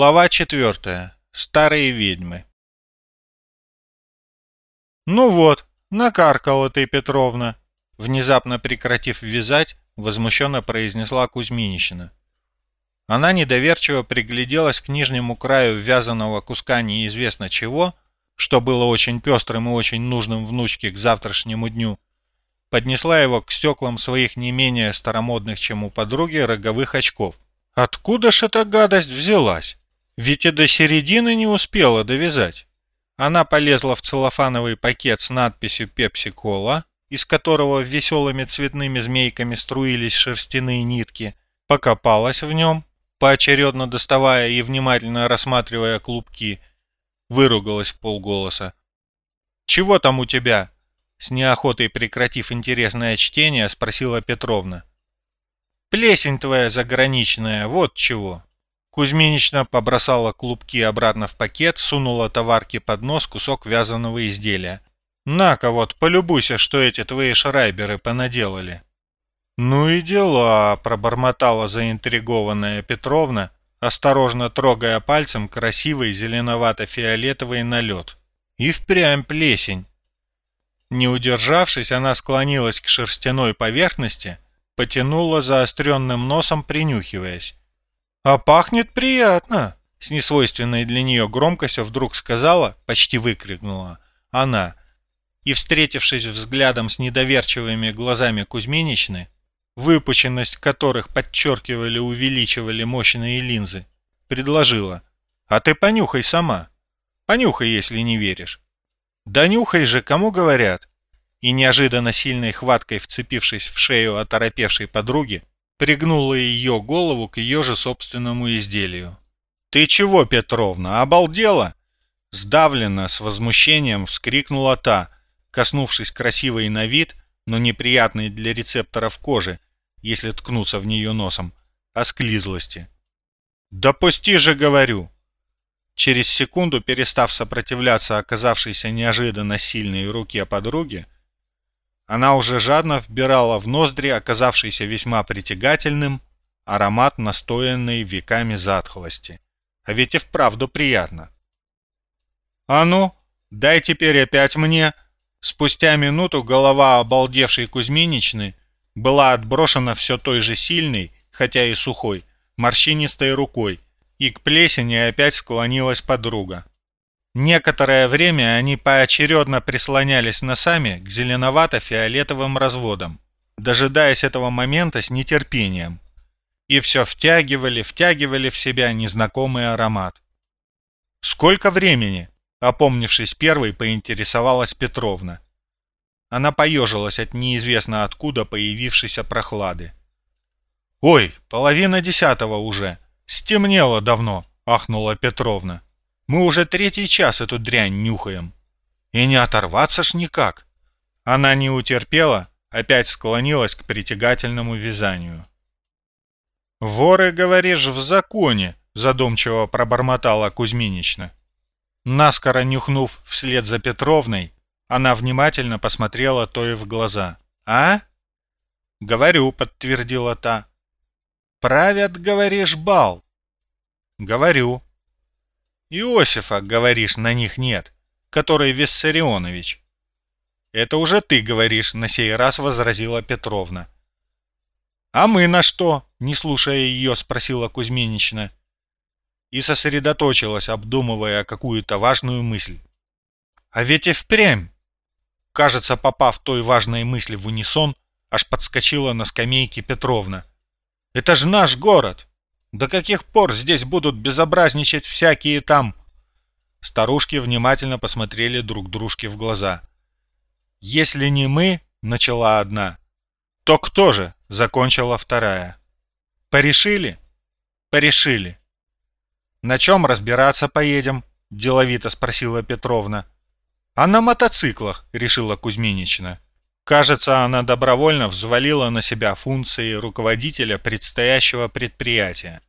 Глава четвертая. Старые ведьмы. «Ну вот, накаркала ты, Петровна!» Внезапно прекратив вязать, возмущенно произнесла Кузьминищина. Она недоверчиво пригляделась к нижнему краю вязаного куска неизвестно чего, что было очень пестрым и очень нужным внучке к завтрашнему дню, поднесла его к стеклам своих не менее старомодных, чем у подруги, роговых очков – Откуда ж эта гадость взялась? И до середины не успела довязать. Она полезла в целлофановый пакет с надписью «Пепси-кола», из которого веселыми цветными змейками струились шерстяные нитки, покопалась в нем, поочередно доставая и внимательно рассматривая клубки, выругалась в полголоса. «Чего там у тебя?» С неохотой прекратив интересное чтение, спросила Петровна. Плесень твоя заграничная, вот чего. Кузьминична побросала клубки обратно в пакет, сунула товарке под нос кусок вязаного изделия. «На-ка вот, полюбуйся, что эти твои шрайберы понаделали». «Ну и дела», — пробормотала заинтригованная Петровна, осторожно трогая пальцем красивый зеленовато-фиолетовый налет. «И впрямь плесень». Не удержавшись, она склонилась к шерстяной поверхности — потянула заостренным носом, принюхиваясь. «А пахнет приятно!» С несвойственной для нее громкостью вдруг сказала, почти выкрикнула, она. И, встретившись взглядом с недоверчивыми глазами Кузьминичны, выпученность которых подчеркивали увеличивали мощные линзы, предложила. «А ты понюхай сама. Понюхай, если не веришь». «Да нюхай же, кому говорят и неожиданно сильной хваткой вцепившись в шею оторопевшей подруги, пригнула ее голову к ее же собственному изделию. «Ты чего, Петровна, обалдела?» Сдавленно, с возмущением вскрикнула та, коснувшись красивой на вид, но неприятной для рецепторов кожи, если ткнуться в нее носом, осклизлости. «Да пусти же, говорю!» Через секунду, перестав сопротивляться оказавшейся неожиданно сильной руке подруги, она уже жадно вбирала в ноздри оказавшийся весьма притягательным аромат настоянной веками затхлости. А ведь и вправду приятно. «А ну, дай теперь опять мне!» Спустя минуту голова обалдевшей Кузьминичны была отброшена все той же сильной, хотя и сухой, морщинистой рукой, и к плесени опять склонилась подруга. Некоторое время они поочередно прислонялись носами к зеленовато-фиолетовым разводам, дожидаясь этого момента с нетерпением. И все втягивали, втягивали в себя незнакомый аромат. «Сколько времени?» — опомнившись первой, поинтересовалась Петровна. Она поежилась от неизвестно откуда появившейся прохлады. «Ой, половина десятого уже! Стемнело давно!» — ахнула Петровна. Мы уже третий час эту дрянь нюхаем. И не оторваться ж никак. Она не утерпела, опять склонилась к притягательному вязанию. «Воры, говоришь, в законе», — задумчиво пробормотала Кузьминична. Наскоро нюхнув вслед за Петровной, она внимательно посмотрела той в глаза. «А?» «Говорю», — подтвердила та. «Правят, говоришь, бал?» «Говорю», Иосифа, говоришь, на них нет, который Виссарионович. Это уже ты говоришь, на сей раз возразила Петровна. А мы на что? Не слушая ее, спросила Кузьминична. И сосредоточилась, обдумывая какую-то важную мысль. А ведь и впрямь. Кажется, попав той важной мысли в унисон, аж подскочила на скамейке Петровна. Это же наш город. До каких пор здесь будут безобразничать всякие там...» Старушки внимательно посмотрели друг дружке в глаза. «Если не мы», — начала одна, — «то кто же?» — закончила вторая. «Порешили?» «Порешили». «На чем разбираться поедем?» — деловито спросила Петровна. «А на мотоциклах», — решила Кузьминична. Кажется, она добровольно взвалила на себя функции руководителя предстоящего предприятия.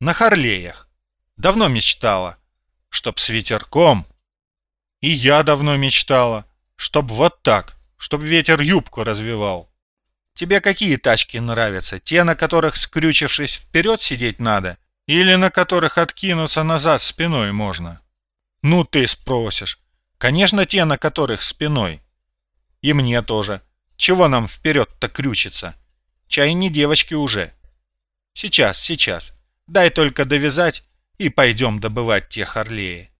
На Харлеях. Давно мечтала, чтоб с ветерком. И я давно мечтала, чтоб вот так, чтоб ветер юбку развивал. Тебе какие тачки нравятся? Те, на которых, скрючившись, вперед сидеть надо? Или на которых откинуться назад спиной можно? Ну ты спросишь. Конечно, те, на которых спиной. И мне тоже. Чего нам вперед-то крючиться? Чай не девочки уже. Сейчас, сейчас. Дай только довязать, и пойдем добывать те Харлеи.